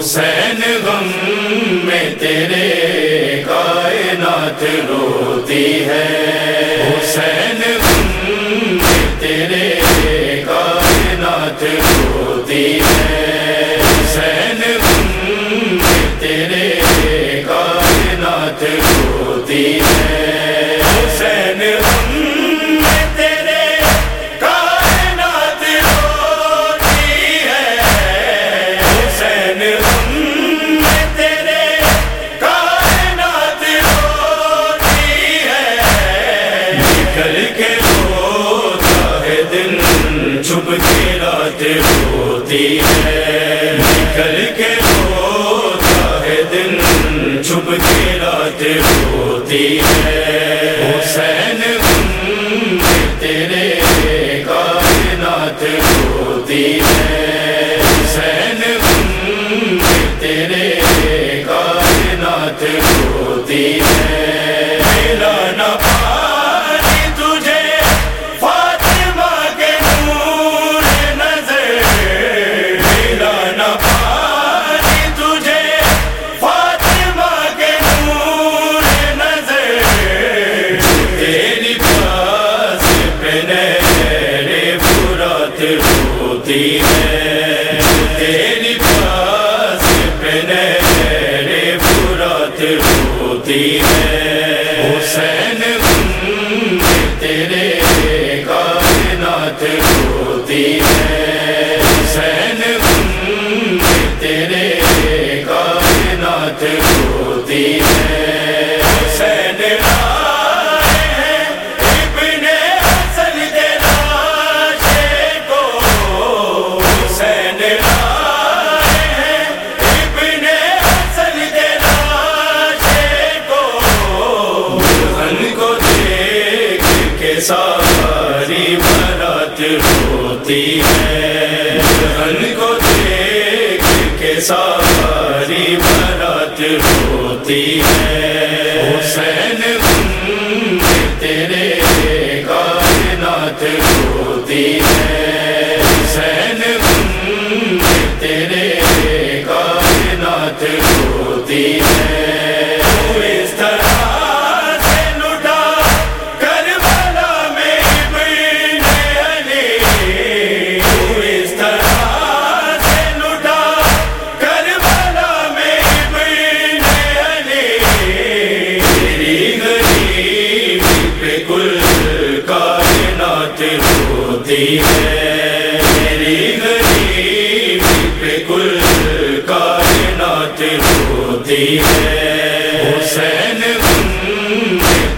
حسین غم میں تیرے کائنات روتی ہے۔ حسین غم میں تیرے کائنات روتی ہے۔ حسین غم میں تیرے نکل کے روتا ہے دل، چھپ کے رات روتی ہے۔ نکل کے روتا ہے دل، چھپ کے رات روتی ہے۔ حسین تیرے تیرے حسین تیرے ہوتی ہے۔ ان کو دیکھ کے ساری ہوتی ہے۔ حسین تیرے کائنات ہوتی ہے۔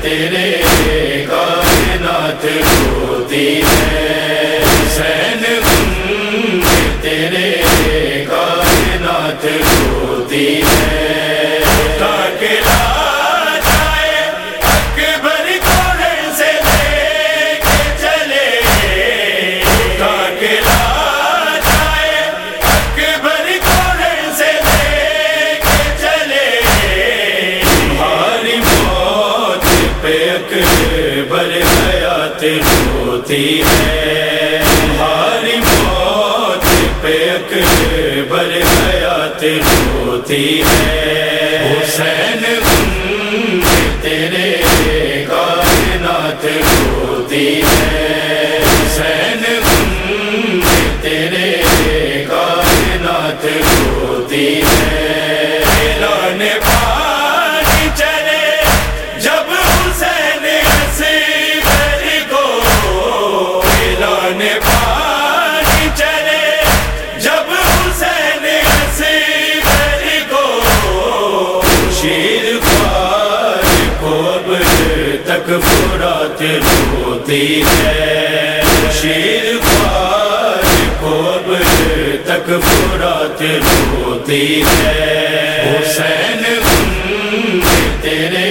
تیرے کائنات ہوتی ہے۔ ہوتی ہے۔ ہماری موت پہ اکبر حیات ہوتی ہے۔ حسین تیرے کائنات ہوتی ہے۔ حسین تیرے کائنات ہوتی ہے۔ ہوتی ہے شیر پار خوب تک ہے حسین تیرے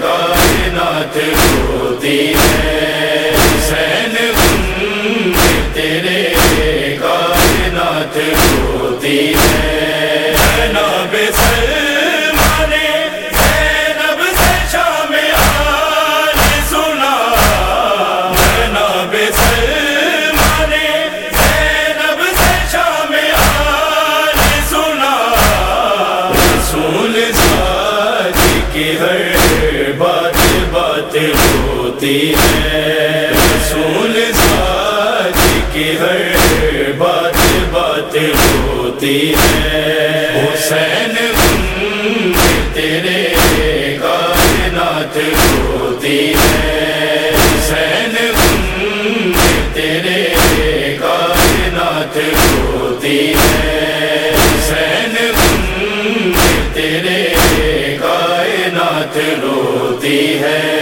کائنات ہوتی ہے۔ بات بات ہوتی ہے۔ رسول ساج کی ہر بات بات ہوتی ہے۔ حسین تیرے کائنات ہوتی ہے۔ حسین تیرے کائنات ہوتی ہے۔ حسین تیرے کائنات روتی ہے۔